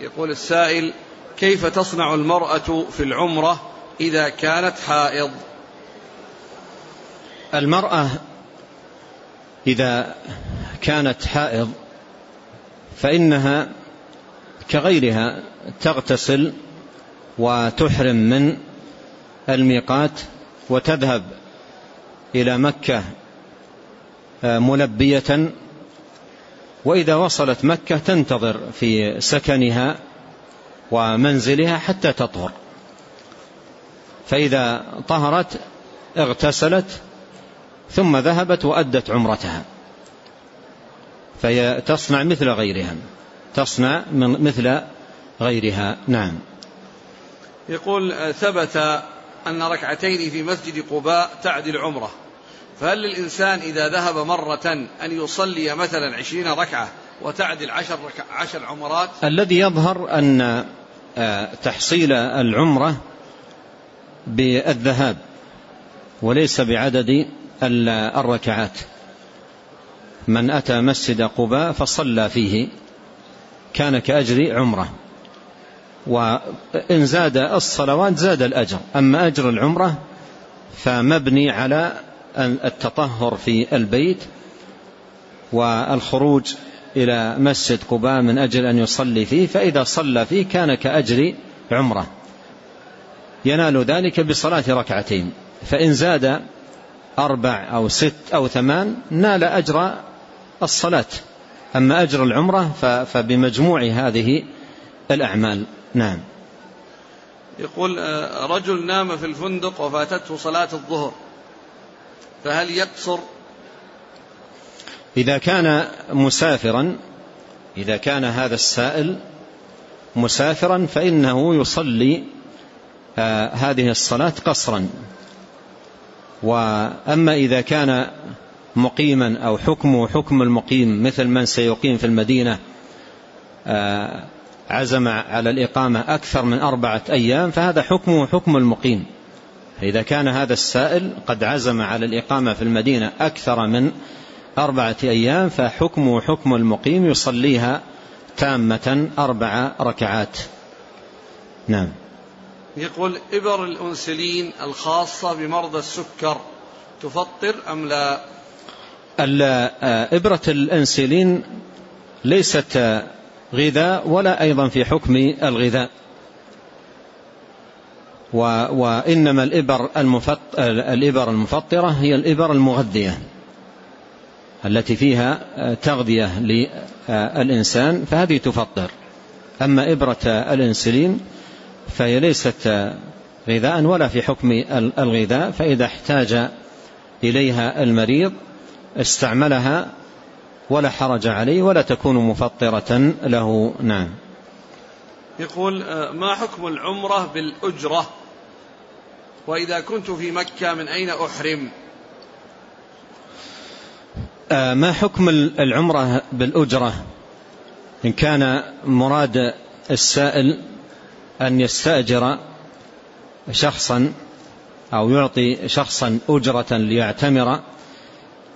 يقول السائل كيف تصنع المرأة في العمرة إذا كانت حائض؟ المرأة إذا كانت حائض فإنها كغيرها تغتسل وتحرم من الميقات وتذهب إلى مكة ملبية وإذا وصلت مكة تنتظر في سكنها ومنزلها حتى تطهر. فإذا طهرت اغتسلت ثم ذهبت وأدت عمرتها. فهي تصنع مثل غيرها تصنع من مثل غيرها. نعم. يقول ثبت أن ركعتين في مسجد قباء تعدل عمره. فهل للإنسان إذا ذهب مرة أن يصلي مثلا عشرين ركعة وتعدل عشر, عشر عمرات؟ الذي يظهر أن تحصيل العمرة بالذهاب وليس بعدد الركعات. من أتى مسجد قباء فصلى فيه كان كأجر عمرة. وإن زاد الصلوات زاد الأجر. أما أجر العمرة فمبني على التطهر في البيت والخروج إلى مسجد قباء من أجل أن يصلي فيه فإذا صلى فيه كان كأجر عمرة. ينال ذلك بصلاة ركعتين. فإن زاد أربع أو ست أو ثمان نال أجر الصلاة. أما أجر العمرة فبمجموع هذه الأعمال. نعم. يقول رجل نام في الفندق وفاتته صلاة الظهر. فهل يقصر إذا كان مسافرا إذا كان هذا السائل مسافرا فإنه يصلي هذه الصلاة قصرا. وأما إذا كان مقيما أو حكمه حكم المقيم مثل من سيقيم في المدينة عزم على الإقامة أكثر من أربعة أيام فهذا حكمه حكم المقيم. إذا كان هذا السائل قد عزم على الإقامة في المدينة أكثر من أربعة أيام فحكمه حكم المقيم يصليها تامة أربع ركعات. نعم. يقول إبر الأنسلين الخاصة بمرضى السكر تفطر أم لا؟ إبرة الأنسلين ليست غذاء ولا أيضا في حكم الغذاء. وإنما الإبر, الإبر المفطرة هي الإبر المغذية التي فيها تغذية للإنسان فهذه تفطر. أما إبرة الإنسولين فهي ليست غذاء ولا في حكم الغذاء فإذا احتاج إليها المريض استعملها ولا حرج عليه ولا تكون مفطرة له. نعم. يقول ما حكم العمرة بالأجرة؟ وإذا كنت في مكة من أين أحرم؟ ما حكم العمرة بالأجرة؟ إن كان مراد السائل أن يستأجر شخصا أو يعطي شخصا أجرة ليعتمر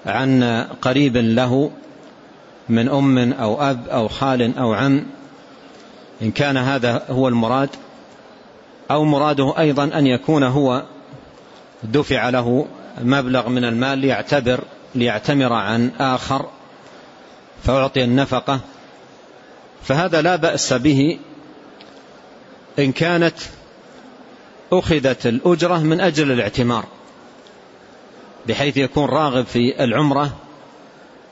عن قريب له من أم أو أب أو خال أو عم إن كان هذا هو المراد أو مراده أيضا أن يكون هو دفع له مبلغ من المال ليعتبر ليعتمر عن آخر فأعطي النفقة. فهذا لا بأس به إن كانت أخذت الأجرة من أجل الاعتمار بحيث يكون راغب في العمرة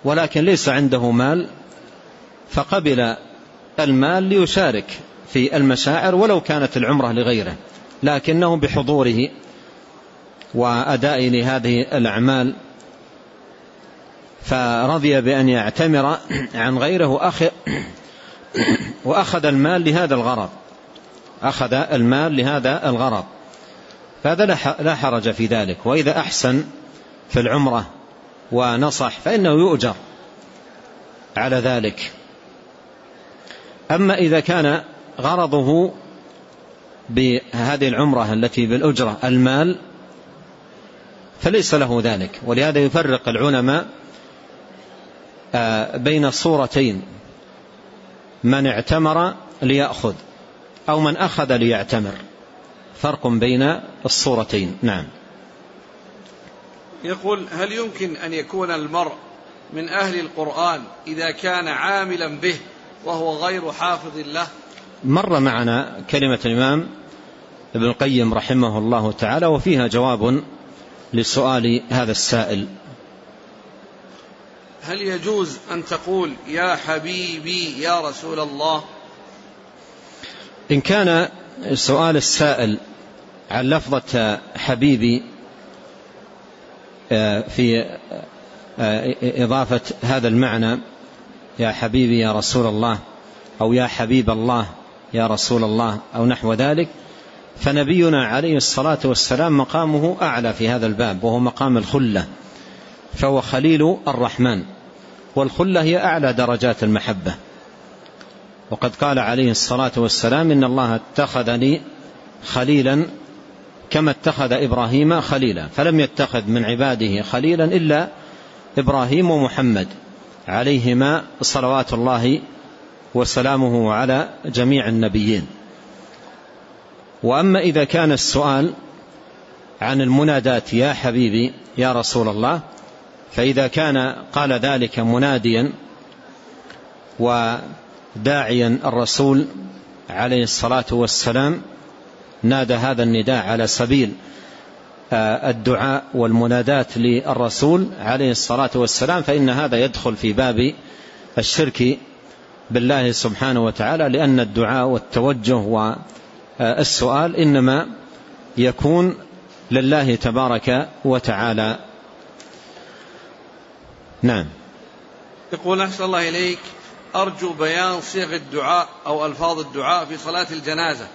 ولكن ليس عنده مال فقبل المال ليشارك في المشاعر ولو كانت العمرة لغيره لكنه بحضوره وأداء لهذه الأعمال. فرضي بأن يعتمر عن غيره وأخذ المال لهذا الغرض. أخذ المال لهذا الغرض. فهذا لا حرج في ذلك. وإذا أحسن في العمرة ونصح فإنه يؤجر على ذلك. أما إذا كان غرضه بهذه العمرة التي بالأجرة المال فليس له ذلك. ولهذا يفرق العلماء بين صورتين. من اعتمر ليأخذ أو من أخذ ليعتمر. فرق بين الصورتين. نعم. يقول هل يمكن أن يكون المرء من أهل القرآن إذا كان عاملا به وهو غير حافظ له؟ مر معنا كلمة الإمام ابن القيم رحمه الله تعالى وفيها جواب لسؤال هذا السائل. هل يجوز أن تقول يا حبيبي يا رسول الله؟ إن كان سؤال السائل عن لفظة حبيبي آه، في آه، إضافة هذا المعنى يا حبيبي يا رسول الله أو يا حبيب الله يا رسول الله أو نحو ذلك فنبينا عليه الصلاة والسلام مقامه أعلى في هذا الباب وهو مقام الخلة فهو خليل الرحمن والخلة هي أعلى درجات المحبة. وقد قال عليه الصلاة والسلام إن الله اتخذني خليلا كما اتخذ إبراهيم خليلا فلم يتخذ من عباده خليلا إلا إبراهيم ومحمد عليهما صلوات الله وسلامه على جميع النبيين. وأما إذا كان السؤال عن المنادات يا حبيبي يا رسول الله فإذا كان قال ذلك مناديا وداعيا الرسول عليه الصلاة والسلام نادى هذا النداء على سبيل آه، الدعاء والمنادات للرسول عليه الصلاة والسلام فإن هذا يدخل في باب الشرك بالله سبحانه وتعالى لأن الدعاء والتوجه والسؤال إنما يكون لله تبارك وتعالى. نعم. يقول أحسن الله إليك. أرجو بيان صيغ الدعاء أو ألفاظ الدعاء في صلاة الجنازة.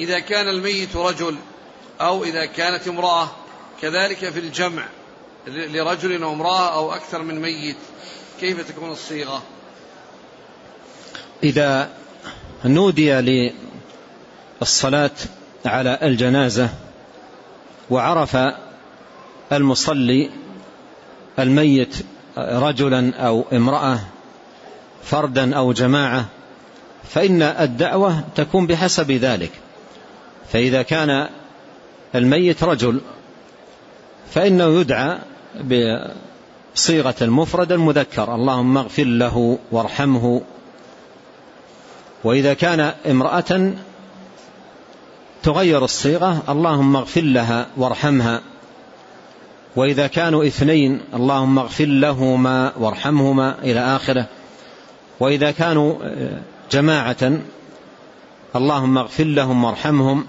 إذا كان الميت رجل أو إذا كانت امرأة كذلك في الجمع لرجل وامرأة أو أكثر من ميت كيف تكون الصيغة؟ إذا نودي للصلاة على الجنازة وعرف المصلي الميت رجلا أو امرأة فردا أو جماعة فإن الدعوة تكون بحسب ذلك. فإذا كان الميت رجل فإنه يدعى بصيغة المفرد المذكر اللهم اغفر له وارحمه وإذا كان امرأة تغير الصيغة اللهم اغفر لها وارحمها. وإذا كانوا اثنين اللهم اغفر لهما وارحمهما إلى آخره. وإذا كانوا جماعة اللهم اغفر لهم وارحمهم.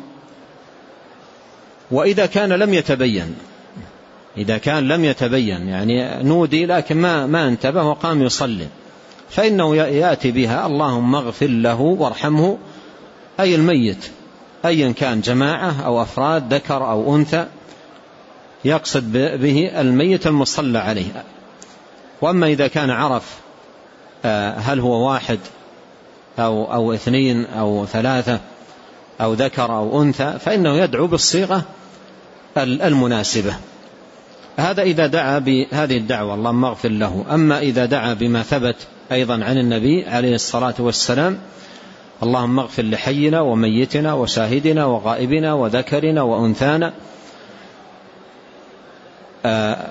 وإذا كان لم يتبين إذا كان لم يتبين يعني نودي لكن ما, ما انتبه وقام يصلي. فإنه يأتي بها اللهم اغفر له وارحمه أي الميت أيا كان جماعة أو أفراد ذكر أو أنثى يقصد به الميت المصلى عليه. وأما إذا كان عرف آه، هل هو واحد أو, أو اثنين أو ثلاثة أو ذكر أو أنثى فإنه يدعو بالصيغة المناسبة. هذا إذا دعا بهذه الدعوة اللهم اغفر له. أما إذا دعا بما ثبت أيضا عن النبي عليه الصلاة والسلام اللهم اغفر لحينا وميتنا وشاهدنا وغائبنا وذكرنا وأنثانا. آه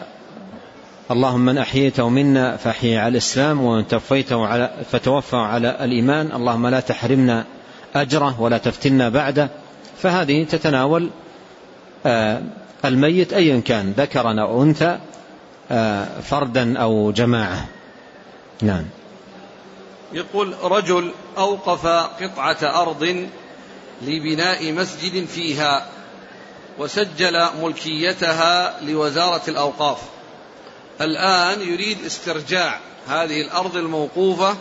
اللهم من أحييته منا فأحيي على الإسلام ومن توفيته على فتوفى على الإيمان. اللهم لا تحرمنا أجره ولا تفتنا بعده. فهذه تتناول آه الميت أيا كان ذكرا أو أنثى آه فردا أو جماعة. نعم. يقول رجل أوقف قطعة أرض لبناء مسجد فيها وسجل ملكيتها لوزارة الأوقاف. الآن يريد استرجاع هذه الأرض الموقوفة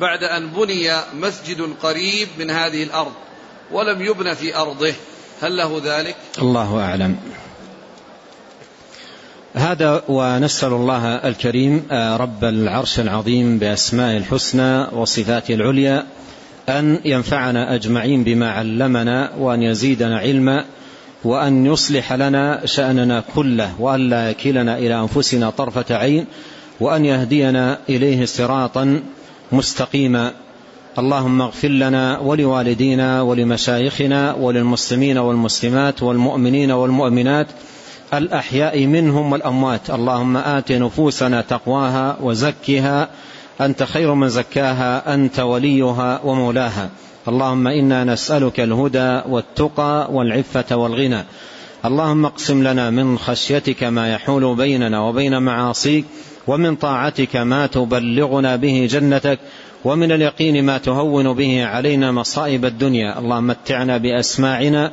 بعد أن بني مسجد قريب من هذه الأرض ولم يبنى في أرضه. هل له ذلك؟ الله أعلم. هذا ونسأل الله الكريم آه، رب العرش العظيم بأسماء الحسنى وصفاته العليا أن ينفعنا أجمعين بما علمنا وأن يزيدنا علما وأن يصلح لنا شأننا كله وأن لا يكلنا إلى أنفسنا طرفة عين وأن يهدينا إليه صراطا مستقيما. اللهم اغفر لنا ولوالدينا ولمشايخنا وللمسلمين والمسلمات والمؤمنين والمؤمنات الأحياء منهم والأموات. اللهم آت نفوسنا تقواها وزكها. أنت خير من زكاها أنت وليها ومولاها. اللهم إنا نسألك الهدى والتقى والعفة والغنى. اللهم اقسم لنا من خشيتك ما يحول بيننا وبين معاصيك ومن طاعتك ما تبلغنا به جنتك ومن اليقين ما تهون به علينا مصائب الدنيا. اللهم متعنا بأسماعنا